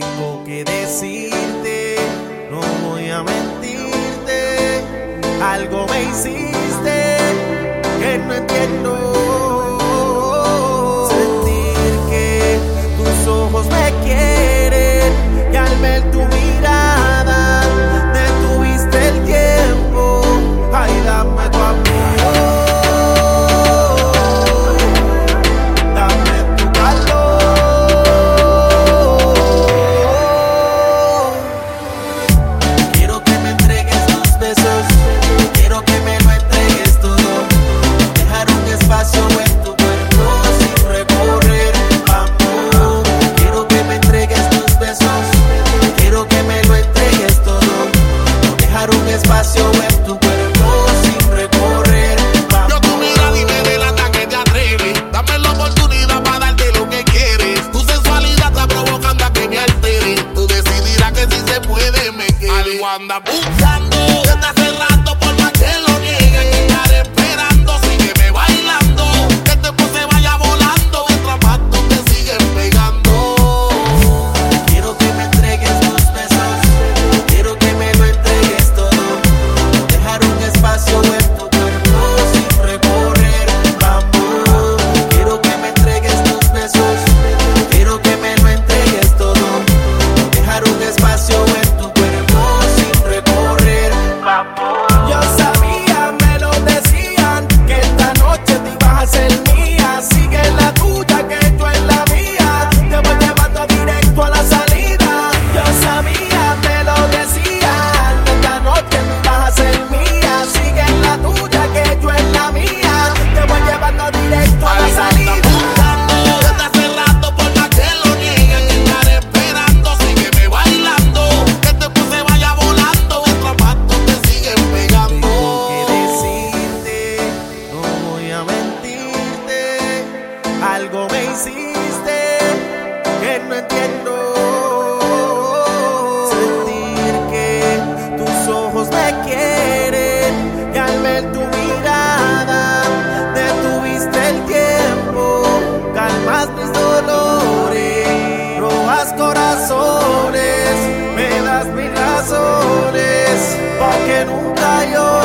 Tengo que decirte, no voy a mentirte, algo me hiciste que no entiendo. Sentir que tus ojos me quieren y al ver tu on the boots algo me hiciste que no entiendo. Sentir que tus ojos me quieren y al ver tu mirada detuviste el tiempo, calmas mis dolores, robas corazones, me das mis razones para que nunca yo